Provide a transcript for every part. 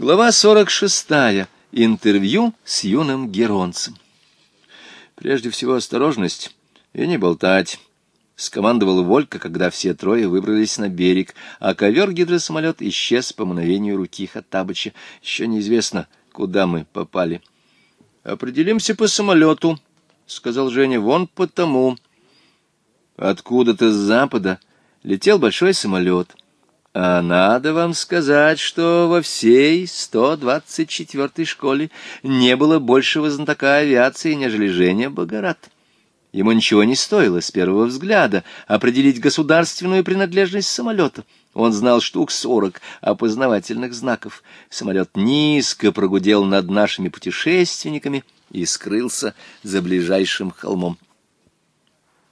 Глава 46. Интервью с юным геронцем. Прежде всего осторожность и не болтать. Скомандовал Волька, когда все трое выбрались на берег, а ковер-гидросамолет исчез по мгновению руки Хаттабыча. Еще неизвестно, куда мы попали. «Определимся по самолету», — сказал Женя, — «вон по тому». Откуда-то с запада летел большой самолет — а надо вам сказать, что во всей 124-й школе не было большего знатока авиации, нежели Женя Богорат. Ему ничего не стоило с первого взгляда определить государственную принадлежность самолета. Он знал штук сорок опознавательных знаков. Самолет низко прогудел над нашими путешественниками и скрылся за ближайшим холмом.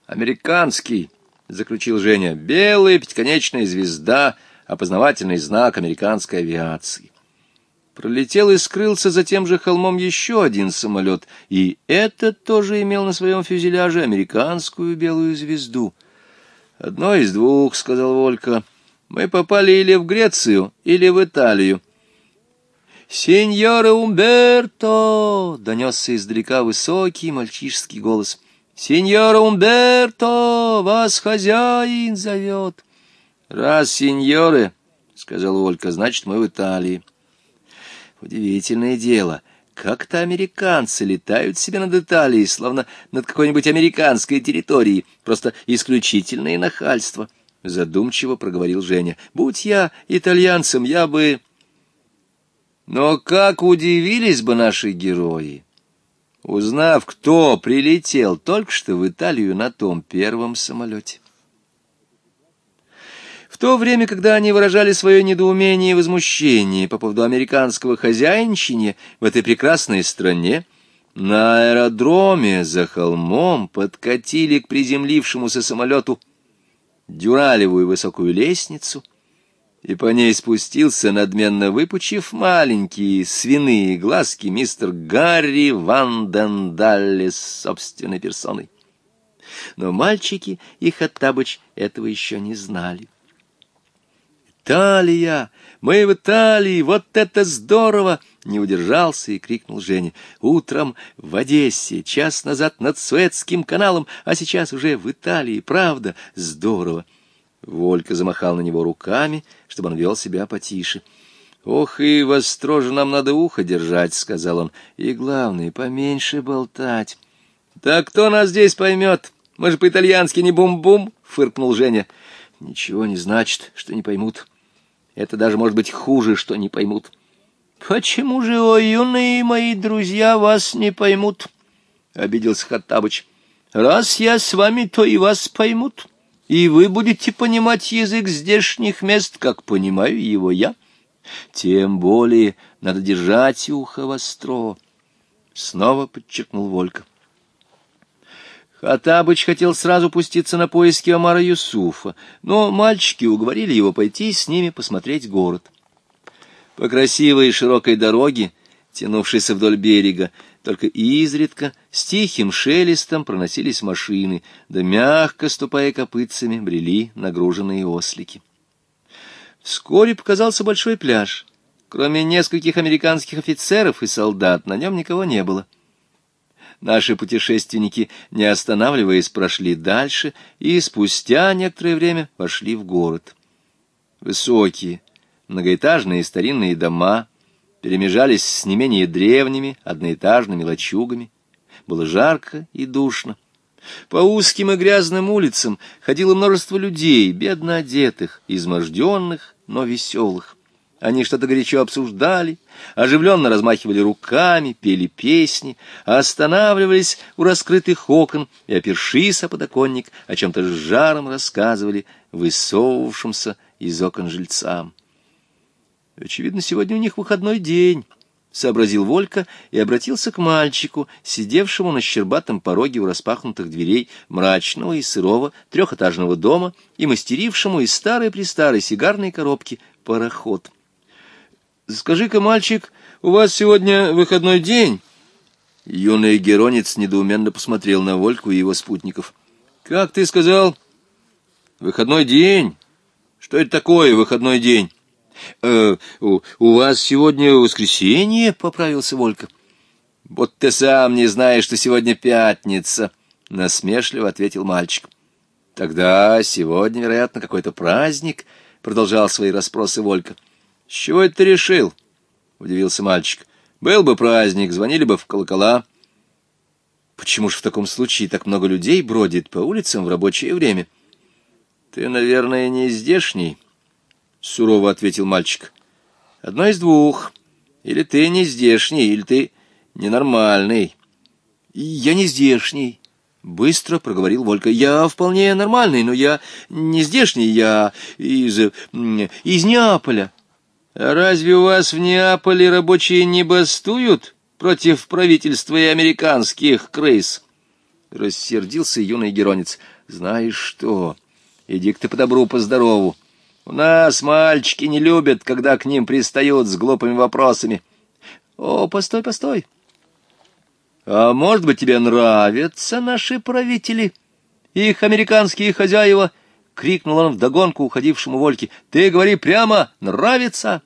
«Американский!» — заключил Женя. «Белая пятиконечная звезда, опознавательный знак американской авиации». Пролетел и скрылся за тем же холмом еще один самолет, и этот тоже имел на своем фюзеляже американскую белую звезду. «Одно из двух», — сказал Волька. «Мы попали или в Грецию, или в Италию». «Синьоре Умберто!» — донесся издалека высокий мальчишеский голос — Сеньор Умберто, вас хозяин зовет. — Раз сеньоры, — сказал Олька, — значит, мы в Италии. Удивительное дело. Как-то американцы летают себе над Италией, словно над какой-нибудь американской территорией. Просто исключительное нахальство. Задумчиво проговорил Женя. Будь я итальянцем, я бы... Но как удивились бы наши герои! узнав, кто прилетел только что в Италию на том первом самолете. В то время, когда они выражали свое недоумение и возмущение по поводу американского хозяйничания в этой прекрасной стране, на аэродроме за холмом подкатили к приземлившемуся самолету дюралевую высокую лестницу — и по ней спустился, надменно выпучив маленькие свиные глазки, мистер Гарри Вандендалли с собственной персоной. Но мальчики и Хаттабыч этого еще не знали. «Италия! Мы в Италии! Вот это здорово!» Не удержался и крикнул Женя. «Утром в Одессе, час назад над Суэцким каналом, а сейчас уже в Италии, правда, здорово!» Волька замахал на него руками, чтобы он вел себя потише. «Ох, и востроже нам надо ухо держать», — сказал он. «И главное, поменьше болтать». «Да кто нас здесь поймет? Мы же по-итальянски не бум-бум», — фыркнул Женя. «Ничего не значит, что не поймут. Это даже может быть хуже, что не поймут». «Почему же, о, юные мои друзья, вас не поймут?» — обиделся Хаттабыч. «Раз я с вами, то и вас поймут» и вы будете понимать язык здешних мест, как понимаю его я. Тем более надо держать ухо востро, — снова подчеркнул Волька. Хаттабыч хотел сразу пуститься на поиски Омара Юсуфа, но мальчики уговорили его пойти с ними посмотреть город. По красивой широкой дороге, тянувшейся вдоль берега, только изредка с тихим шелестом проносились машины, да мягко ступая копытцами брели нагруженные ослики. Вскоре показался большой пляж. Кроме нескольких американских офицеров и солдат, на нем никого не было. Наши путешественники, не останавливаясь, прошли дальше и спустя некоторое время вошли в город. Высокие, многоэтажные старинные дома — перемежались с не менее древними одноэтажными лачугами. Было жарко и душно. По узким и грязным улицам ходило множество людей, бедно одетых, изможденных, но веселых. Они что-то горячо обсуждали, оживленно размахивали руками, пели песни, останавливались у раскрытых окон и, опершись о подоконник, о чем-то с жаром рассказывали высовывавшимся из окон жильцам. Очевидно, сегодня у них выходной день, — сообразил Волька и обратился к мальчику, сидевшему на щербатом пороге у распахнутых дверей мрачного и сырого трехэтажного дома и мастерившему из старой-престарой сигарной коробки пароход. — Скажи-ка, мальчик, у вас сегодня выходной день? Юный геронец недоуменно посмотрел на Вольку и его спутников. — Как ты сказал? — Выходной день. Что это такое выходной день? «Э, у, у вас сегодня воскресенье?» — поправился Волька. «Вот ты сам не знаешь, что сегодня пятница», — насмешливо ответил мальчик. «Тогда сегодня, вероятно, какой-то праздник», — продолжал свои расспросы Волька. «С чего это ты решил?» — удивился мальчик. «Был бы праздник, звонили бы в колокола». «Почему же в таком случае так много людей бродит по улицам в рабочее время?» «Ты, наверное, не здешний», — сурово ответил мальчик. «Одно из двух. Или ты не здешний, или ты ненормальный». «Я не здешний», — быстро проговорил Волька. «Я вполне нормальный, но я не здешний, я из... из Неаполя». А «Разве у вас в Неаполе рабочие не бастуют против правительства и американских крыс?» Рассердился юный геронец. «Знаешь что, иди-ка ты по добру, по здорову». У нас мальчики не любят, когда к ним пристают с глупыми вопросами. О, постой, постой. А может быть, тебе нравятся наши правители? Их американские хозяева, — крикнул он вдогонку уходившему Вольке. Ты говори прямо, нравится.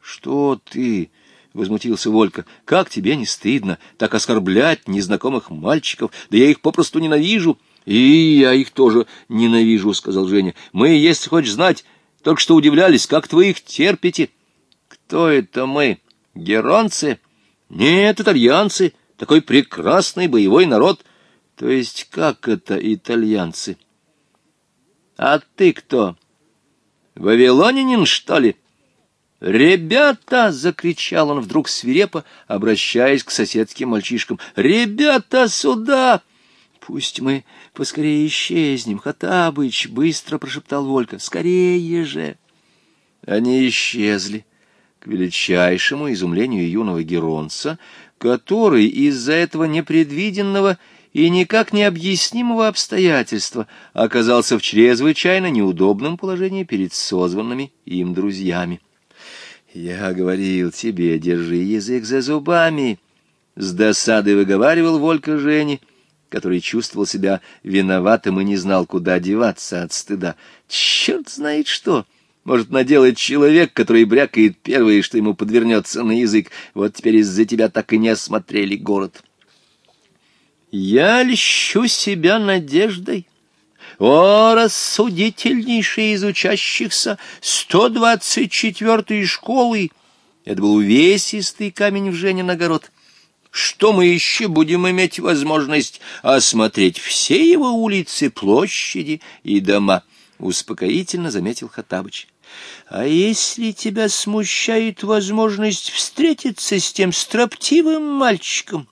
Что ты... — возмутился Волька. — Как тебе не стыдно так оскорблять незнакомых мальчиков? Да я их попросту ненавижу. — И я их тоже ненавижу, — сказал Женя. — Мы, если хочешь знать, только что удивлялись, как-то вы их терпите. Кто это мы? Геронцы? Нет, итальянцы. Такой прекрасный боевой народ. То есть как это итальянцы? А ты кто? Вавилонянин, что ли? «Ребята!» — закричал он вдруг свирепо, обращаясь к соседским мальчишкам. «Ребята, сюда!» «Пусть мы поскорее исчезнем, Хатабыч!» — быстро прошептал Волька. «Скорее же!» Они исчезли, к величайшему изумлению юного Геронца, который из-за этого непредвиденного и никак не объяснимого обстоятельства оказался в чрезвычайно неудобном положении перед созванными им друзьями. «Я говорил тебе, держи язык за зубами!» С досадой выговаривал Волька Жене, который чувствовал себя виноватым и не знал, куда деваться от стыда. «Черт знает что!» Может, наделает человек, который брякает первое, что ему подвернется на язык. Вот теперь из-за тебя так и не осмотрели город. Я льщу себя надеждой. О, рассудительнейший из учащихся 124-й школы! Это был увесистый камень в Женин огород что мы еще будем иметь возможность осмотреть все его улицы, площади и дома, — успокоительно заметил Хаттабыч. — А если тебя смущает возможность встретиться с тем строптивым мальчиком,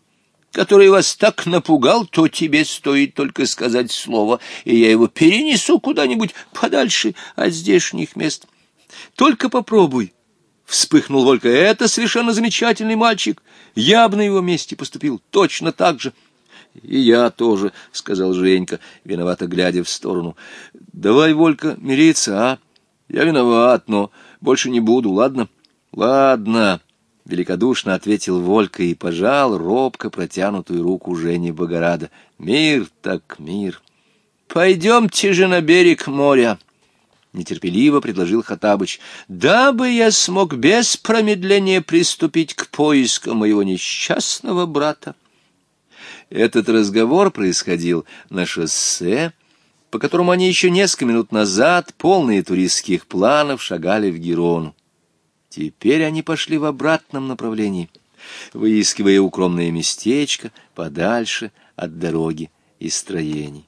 который вас так напугал, то тебе стоит только сказать слово, и я его перенесу куда-нибудь подальше от здешних мест. Только попробуй. Вспыхнул Волька. «Это совершенно замечательный мальчик. Я бы на его месте поступил точно так же». «И я тоже», — сказал Женька, виновато глядя в сторону. «Давай, Волька, мириться, а? Я виноват, но больше не буду, ладно?» «Ладно», — великодушно ответил Волька и пожал робко протянутую руку Жени Богорада. «Мир так мир. Пойдемте же на берег моря» нетерпеливо предложил Хатабыч, дабы я смог без промедления приступить к поискам моего несчастного брата. Этот разговор происходил на шоссе, по которому они еще несколько минут назад, полные туристских планов, шагали в Герон. Теперь они пошли в обратном направлении, выискивая укромное местечко подальше от дороги и строений.